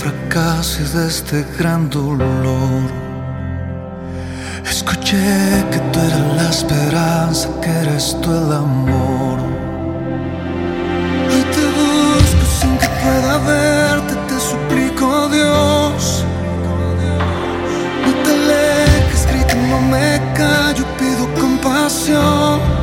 fracaso y de este gran dolor. Escuché que tú eras la esperanza, que eres tú el amor. Hoy te busco sin que pueda verte, te suplico Dios. No te alejes, grito, no me callo, pido compasión.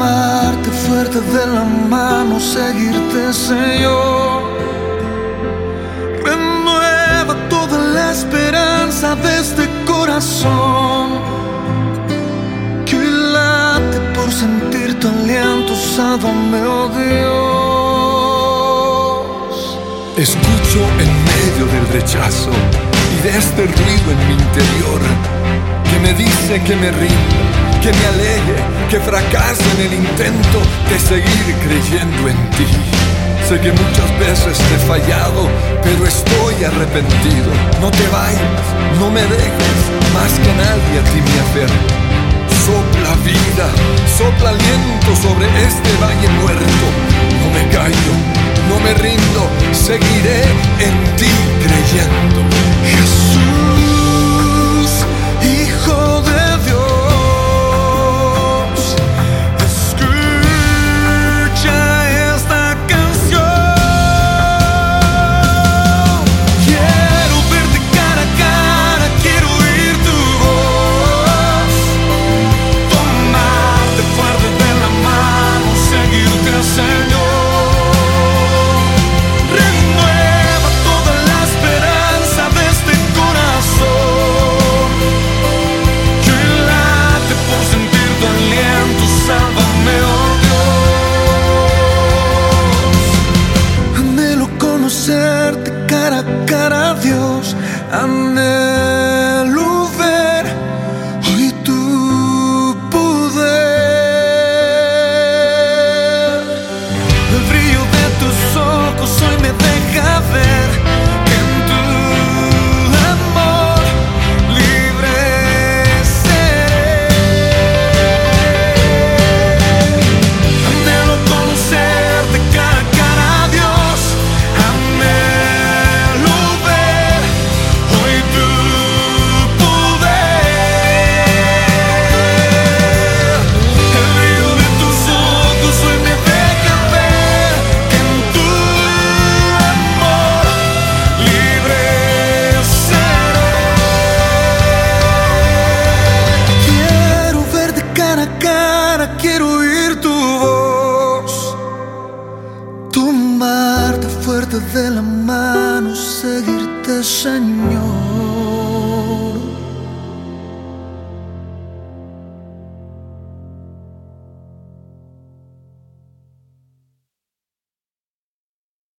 Tomarte fuerte de la mano, seguirte, Señor. Renueva toda la esperanza de este corazón que hoy late por sentir tu aliento, sálvame, oh Dios. Escucho en medio del rechazo y de este ruido en mi interior que me dice que me rinda, que me aleje, que fracase en el intento de seguir creyendo en ti. Sé que muchas veces te he fallado, pero estoy arrepentido. No te vayas, no me dejes, más que nadie a ti me aferro. Sopla vida, sopla aliento sobre este I'm never tomarte fuerte de la mano, seguirte Señor.